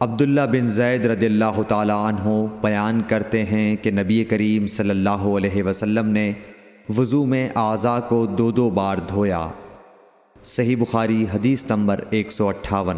عبداللہ بن زید رضی اللہ تعالیٰ عنہ بیان کرتے ہیں کہ نبی کریم صلی اللہ علیہ وسلم نے وضو میں اعضاء کو دو دو بار دھویا۔ صحیح بخاری حدیث نمبر ایک سو اٹھاون۔